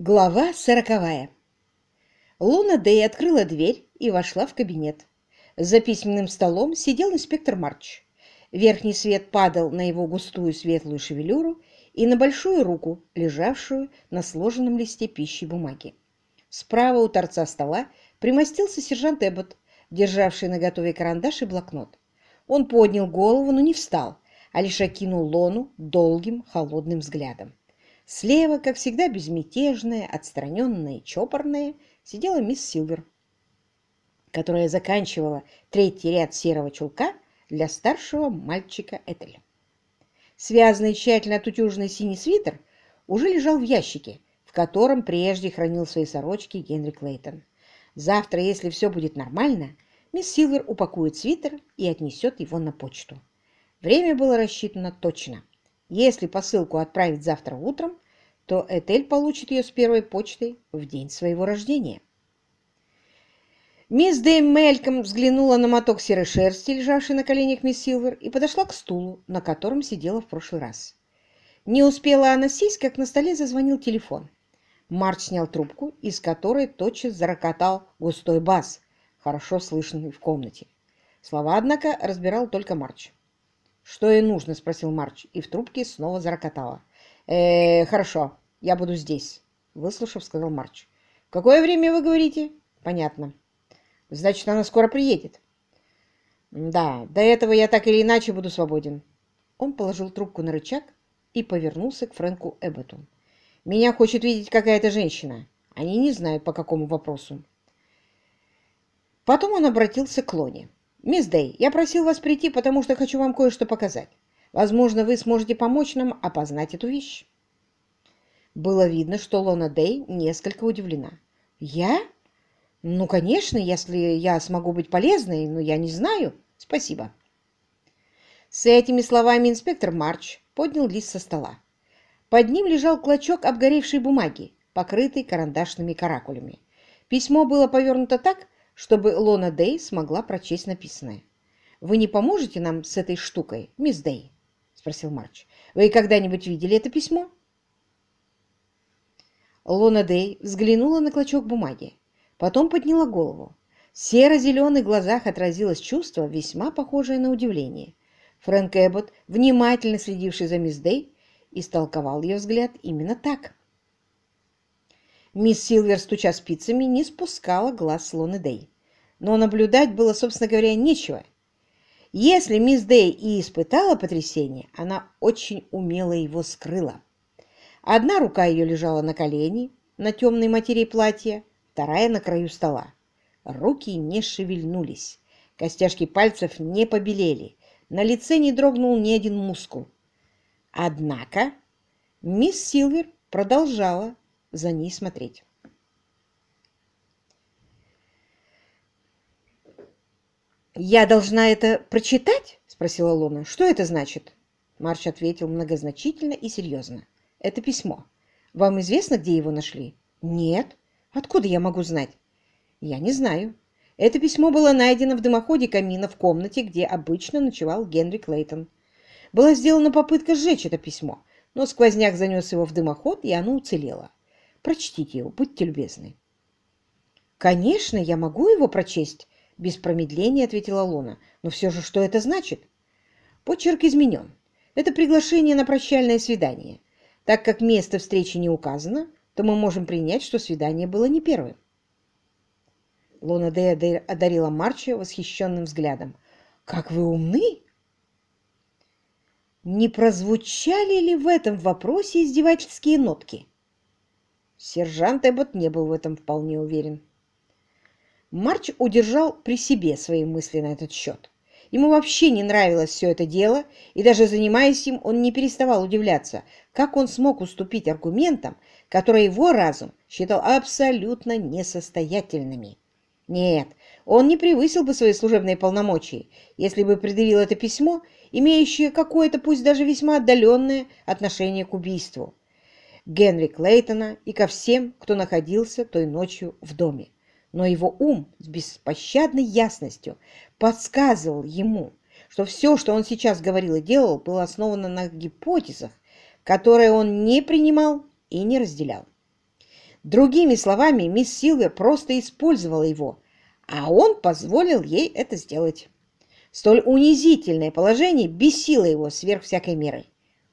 Глава сороковая. Луна Дэй открыла дверь и вошла в кабинет. За письменным столом сидел инспектор Марч. Верхний свет падал на его густую светлую шевелюру и на большую руку, лежавшую на сложенном листе пищи бумаги. Справа у торца стола примостился сержант Эббот, державший наготове карандаш и блокнот. Он поднял голову, но не встал, а лишь окинул Лону долгим холодным взглядом. Слева, как всегда, безмятежная, отстраненная и чопорная, сидела мисс Силвер, которая заканчивала третий ряд серого чулка для старшего мальчика Этеля. Связанный тщательно отутюженный синий свитер уже лежал в ящике, в котором прежде хранил свои сорочки Генри Клейтон. Завтра, если все будет нормально, мисс Силвер упакует свитер и отнесет его на почту. Время было рассчитано точно. Если посылку отправить завтра утром, то Этель получит ее с первой почтой в день своего рождения. Мисс Дэйм мельком взглянула на моток серой шерсти, лежавший на коленях мисс Силвер, и подошла к стулу, на котором сидела в прошлый раз. Не успела она сесть, как на столе зазвонил телефон. Марч снял трубку, из которой тотчас зарокотал густой бас, хорошо слышный в комнате. Слова, однако, разбирал только Марч. «Что ей нужно?» — спросил Марч, и в трубке снова зарокотало. «Э, хорошо, я буду здесь», — выслушав, сказал Марч. «В какое время вы говорите?» «Понятно. Значит, она скоро приедет». «Да, до этого я так или иначе буду свободен». Он положил трубку на рычаг и повернулся к Фрэнку Эбботу. «Меня хочет видеть какая-то женщина. Они не знают, по какому вопросу». Потом он обратился к Лоне. «Мисс Дэй, я просил вас прийти, потому что хочу вам кое-что показать. Возможно, вы сможете помочь нам опознать эту вещь». Было видно, что Лона Дэй несколько удивлена. «Я? Ну, конечно, если я смогу быть полезной, но я не знаю. Спасибо». С этими словами инспектор Марч поднял лист со стола. Под ним лежал клочок обгоревшей бумаги, покрытый карандашными каракулями. Письмо было повернуто так, чтобы Лона Дэй смогла прочесть написанное. «Вы не поможете нам с этой штукой, мисс Дэй?» — спросил Марч. «Вы когда-нибудь видели это письмо?» Лона Дэй взглянула на клочок бумаги, потом подняла голову. В серо-зеленых глазах отразилось чувство, весьма похожее на удивление. Фрэнк Эббот, внимательно следивший за мисс Дэй, истолковал ее взгляд именно так. Мисс Силвер, стуча спицами, не спускала глаз с Лоны Дэй. Но наблюдать было, собственно говоря, нечего. Если мисс Дэй и испытала потрясение, она очень умело его скрыла. Одна рука ее лежала на колени, на темной материи платья, вторая на краю стола. Руки не шевельнулись, костяшки пальцев не побелели, на лице не дрогнул ни один мускул. Однако мисс Силвер продолжала за ней смотреть. «Я должна это прочитать?» — спросила Луна. «Что это значит?» Марч ответил многозначительно и серьезно. «Это письмо. Вам известно, где его нашли?» «Нет. Откуда я могу знать?» «Я не знаю. Это письмо было найдено в дымоходе камина в комнате, где обычно ночевал Генри Клейтон. Была сделана попытка сжечь это письмо, но сквозняк занес его в дымоход, и оно уцелело. Прочтите его, будьте любезны. «Конечно, я могу его прочесть», — без промедления ответила Луна. «Но все же что это значит?» «Почерк изменен. Это приглашение на прощальное свидание. Так как место встречи не указано, то мы можем принять, что свидание было не первым». Луна Дэ одарила Марча восхищенным взглядом. «Как вы умны!» Не прозвучали ли в этом вопросе издевательские нотки? Сержант Эббот не был в этом вполне уверен. Марч удержал при себе свои мысли на этот счет. Ему вообще не нравилось все это дело, и даже занимаясь им, он не переставал удивляться, как он смог уступить аргументам, которые его разум считал абсолютно несостоятельными. Нет, он не превысил бы свои служебные полномочия, если бы предъявил это письмо, имеющее какое-то, пусть даже весьма отдаленное, отношение к убийству. Генри Клейтона и ко всем, кто находился той ночью в доме. Но его ум с беспощадной ясностью подсказывал ему, что все, что он сейчас говорил и делал, было основано на гипотезах, которые он не принимал и не разделял. Другими словами, мисс Силвер просто использовала его, а он позволил ей это сделать. Столь унизительное положение бесило его сверх всякой меры.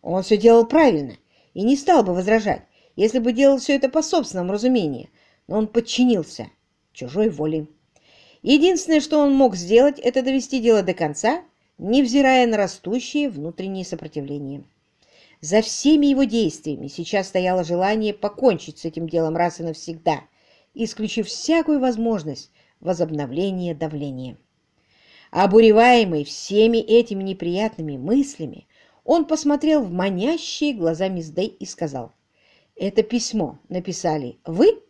Он все делал правильно и не стал бы возражать, если бы делал все это по собственному разумению, но он подчинился чужой воле. Единственное, что он мог сделать, это довести дело до конца, невзирая на растущее внутреннее сопротивление. За всеми его действиями сейчас стояло желание покончить с этим делом раз и навсегда, исключив всякую возможность возобновления давления. Обуреваемый всеми этими неприятными мыслями, он посмотрел в манящие глаза мисс Дэй и сказал, «Это письмо написали вы?»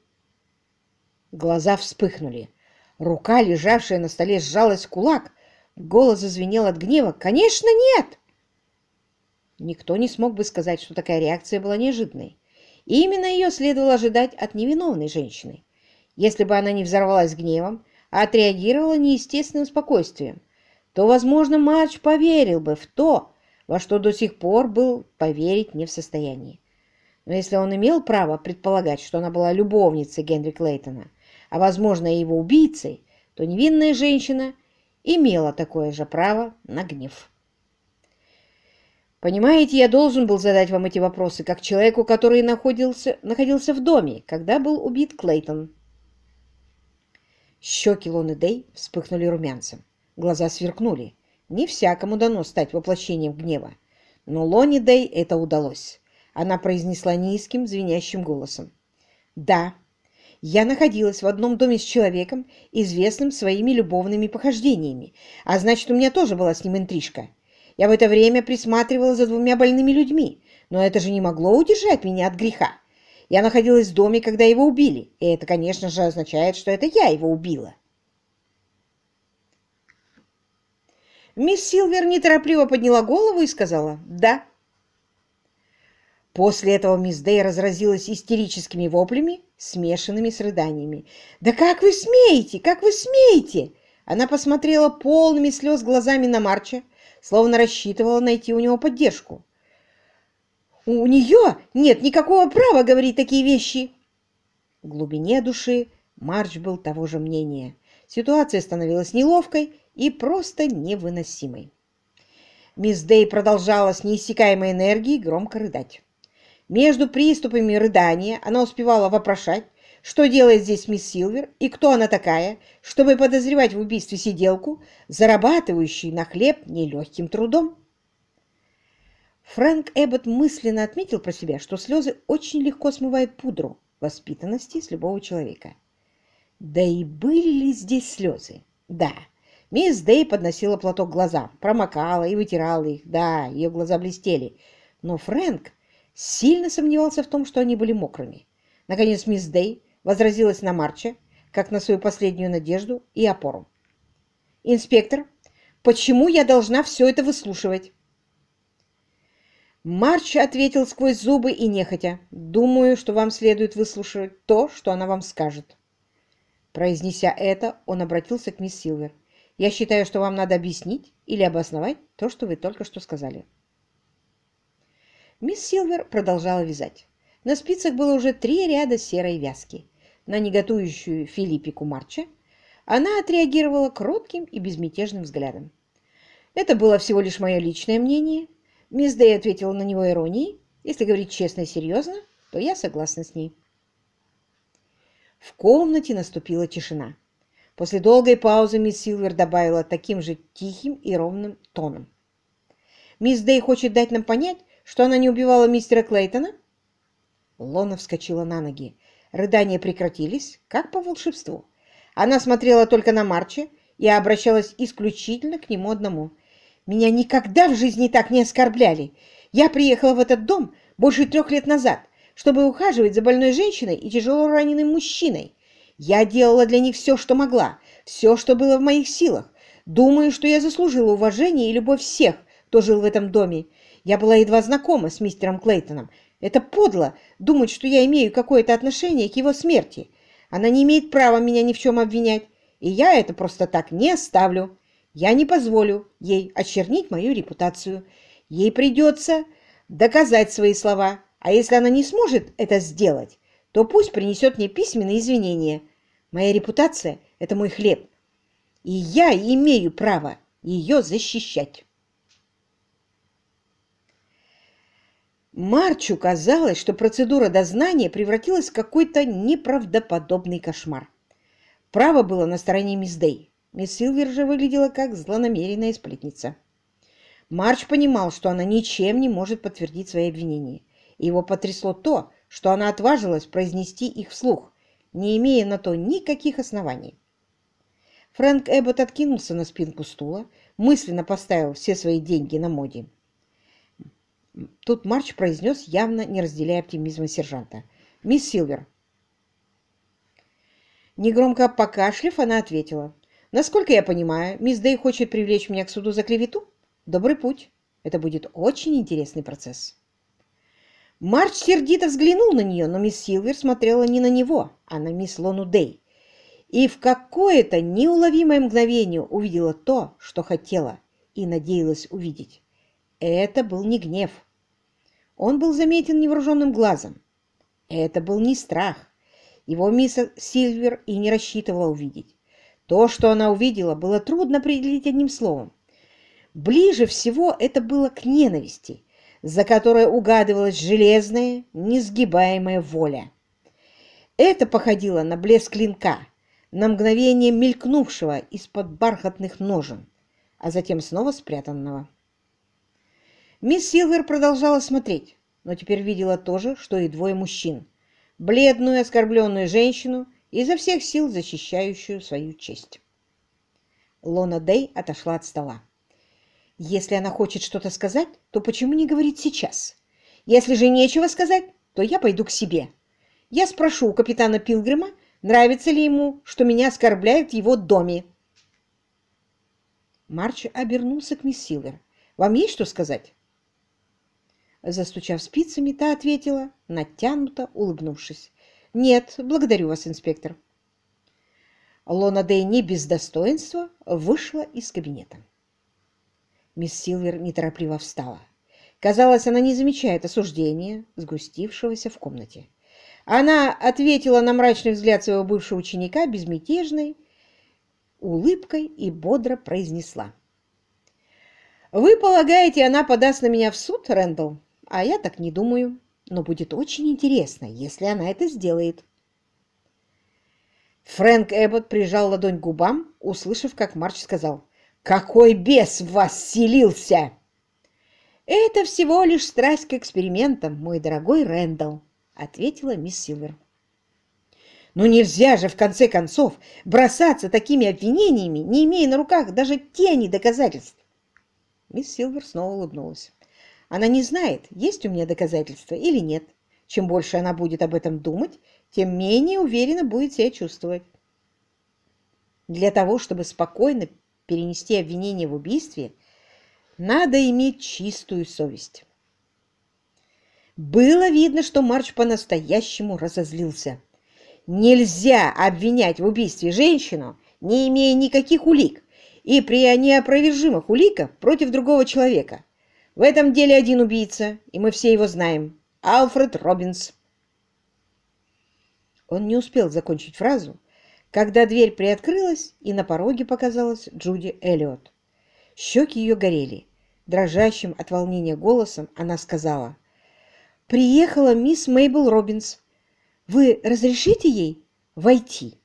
Глаза вспыхнули. Рука, лежавшая на столе, сжалась в кулак. Голос зазвенел от гнева. «Конечно, нет!» Никто не смог бы сказать, что такая реакция была неожиданной. И именно ее следовало ожидать от невиновной женщины. Если бы она не взорвалась гневом, а отреагировала неестественным спокойствием, то, возможно, Марч поверил бы в то, во что до сих пор был поверить не в состоянии. Но если он имел право предполагать, что она была любовницей Генри Клейтона, а, возможно, и его убийцей, то невинная женщина имела такое же право на гнев. Понимаете, я должен был задать вам эти вопросы, как человеку, который находился, находился в доме, когда был убит Клейтон. Щеки Лоны Дэй вспыхнули румянцем. Глаза сверкнули. Не всякому дано стать воплощением гнева. Но Лоне Дэй это удалось. Она произнесла низким, звенящим голосом. «Да, я находилась в одном доме с человеком, известным своими любовными похождениями, а значит, у меня тоже была с ним интрижка. Я в это время присматривала за двумя больными людьми, но это же не могло удержать меня от греха. Я находилась в доме, когда его убили, и это, конечно же, означает, что это я его убила. Мисс Силвер неторопливо подняла голову и сказала «Да». После этого мисс Дэй разразилась истерическими воплями, смешанными с рыданиями. «Да как вы смеете? Как вы смеете?» Она посмотрела полными слез глазами на Марча, словно рассчитывала найти у него поддержку. «У нее нет никакого права говорить такие вещи!» В глубине души Марч был того же мнения. Ситуация становилась неловкой и просто невыносимой. Мисс Дэй продолжала с неиссякаемой энергией громко рыдать. Между приступами рыдания она успевала вопрошать, что делает здесь мисс Силвер и кто она такая, чтобы подозревать в убийстве сиделку, зарабатывающую на хлеб нелегким трудом. Фрэнк Эббот мысленно отметил про себя, что слезы очень легко смывают пудру воспитанности с любого человека. Да и были ли здесь слезы? Да. Мисс Дэй подносила платок к глазам, промокала и вытирала их. Да, ее глаза блестели. Но Фрэнк сильно сомневался в том, что они были мокрыми. Наконец мисс Дэй возразилась на Марча, как на свою последнюю надежду и опору. «Инспектор, почему я должна все это выслушивать?» Марч ответил сквозь зубы и нехотя. «Думаю, что вам следует выслушать то, что она вам скажет». Произнеся это, он обратился к мисс Силвер. «Я считаю, что вам надо объяснить или обосновать то, что вы только что сказали». Мисс Силвер продолжала вязать. На спицах было уже три ряда серой вязки на неготующую Филиппику Марча, она отреагировала кротким и безмятежным взглядом. «Это было всего лишь мое личное мнение». Мисс Дэй ответила на него иронией. «Если говорить честно и серьезно, то я согласна с ней». В комнате наступила тишина. После долгой паузы мисс Силвер добавила таким же тихим и ровным тоном. «Мисс Дэй хочет дать нам понять, что она не убивала мистера Клейтона?» Лона вскочила на ноги. Рыдания прекратились, как по волшебству. Она смотрела только на Марча и обращалась исключительно к нему одному. «Меня никогда в жизни так не оскорбляли. Я приехала в этот дом больше трех лет назад, чтобы ухаживать за больной женщиной и тяжело раненым мужчиной. Я делала для них все, что могла, все, что было в моих силах. Думаю, что я заслужила уважение и любовь всех, кто жил в этом доме. Я была едва знакома с мистером Клейтоном, это подло думать, что я имею какое-то отношение к его смерти. Она не имеет права меня ни в чем обвинять, и я это просто так не оставлю. Я не позволю ей очернить мою репутацию. Ей придется доказать свои слова, а если она не сможет это сделать, то пусть принесет мне письменные извинения. Моя репутация — это мой хлеб, и я имею право ее защищать. Марчу казалось, что процедура дознания превратилась в какой-то неправдоподобный кошмар. Право было на стороне мисс Дэй. Мисс Силвер же выглядела как злонамеренная сплетница. Марч понимал, что она ничем не может подтвердить свои обвинения. Его потрясло то, что она отважилась произнести их вслух, не имея на то никаких оснований. Фрэнк Эббот откинулся на спинку стула, мысленно поставил все свои деньги на моде. Тут Марч произнес, явно не разделяя оптимизма сержанта. «Мисс Силвер». Негромко покашлив, она ответила. «Насколько я понимаю, мисс Дэй хочет привлечь меня к суду за клевету? Добрый путь. Это будет очень интересный процесс». Марч сердито взглянул на нее, но мисс Силвер смотрела не на него, а на мисс Лону Дэй. И в какое-то неуловимое мгновение увидела то, что хотела и надеялась увидеть. Это был не гнев. Он был заметен невооруженным глазом. Это был не страх. Его мисс Сильвер и не рассчитывала увидеть. То, что она увидела, было трудно определить одним словом. Ближе всего это было к ненависти, за которой угадывалась железная, несгибаемая воля. Это походило на блеск клинка, на мгновение мелькнувшего из-под бархатных ножен, а затем снова спрятанного. Мисс Силвер продолжала смотреть, но теперь видела то же, что и двое мужчин. Бледную, оскорбленную женщину, изо всех сил защищающую свою честь. Лона Дэй отошла от стола. Если она хочет что-то сказать, то почему не говорит сейчас? Если же нечего сказать, то я пойду к себе. Я спрошу у капитана Пилгрима, нравится ли ему, что меня оскорбляют в его доме. Марч обернулся к мисс Силвер. «Вам есть что сказать?» Застучав спицами, та ответила, натянуто улыбнувшись. «Нет, благодарю вас, инспектор». Лона Дэй без достоинства вышла из кабинета. Мисс Силвер неторопливо встала. Казалось, она не замечает осуждения, сгустившегося в комнате. Она ответила на мрачный взгляд своего бывшего ученика безмятежной улыбкой и бодро произнесла. «Вы полагаете, она подаст на меня в суд, Рэндалл? А я так не думаю. Но будет очень интересно, если она это сделает. Фрэнк Эббот прижал ладонь к губам, услышав, как Марч сказал, «Какой бес в вас селился!» «Это всего лишь страсть к экспериментам, мой дорогой Рэндалл», — ответила мисс Силвер. «Но нельзя же, в конце концов, бросаться такими обвинениями, не имея на руках даже тени доказательств!» Мисс Силвер снова улыбнулась. Она не знает, есть у меня доказательства или нет. Чем больше она будет об этом думать, тем менее уверенно будет себя чувствовать. Для того, чтобы спокойно перенести обвинение в убийстве, надо иметь чистую совесть. Было видно, что Марч по-настоящему разозлился. Нельзя обвинять в убийстве женщину, не имея никаких улик, и при неопровержимых уликах против другого человека. В этом деле один убийца, и мы все его знаем. Алфред Робинс. Он не успел закончить фразу, когда дверь приоткрылась, и на пороге показалась Джуди Эллиот. Щеки ее горели. Дрожащим от волнения голосом она сказала, «Приехала мисс Мейбл Робинс. Вы разрешите ей войти?»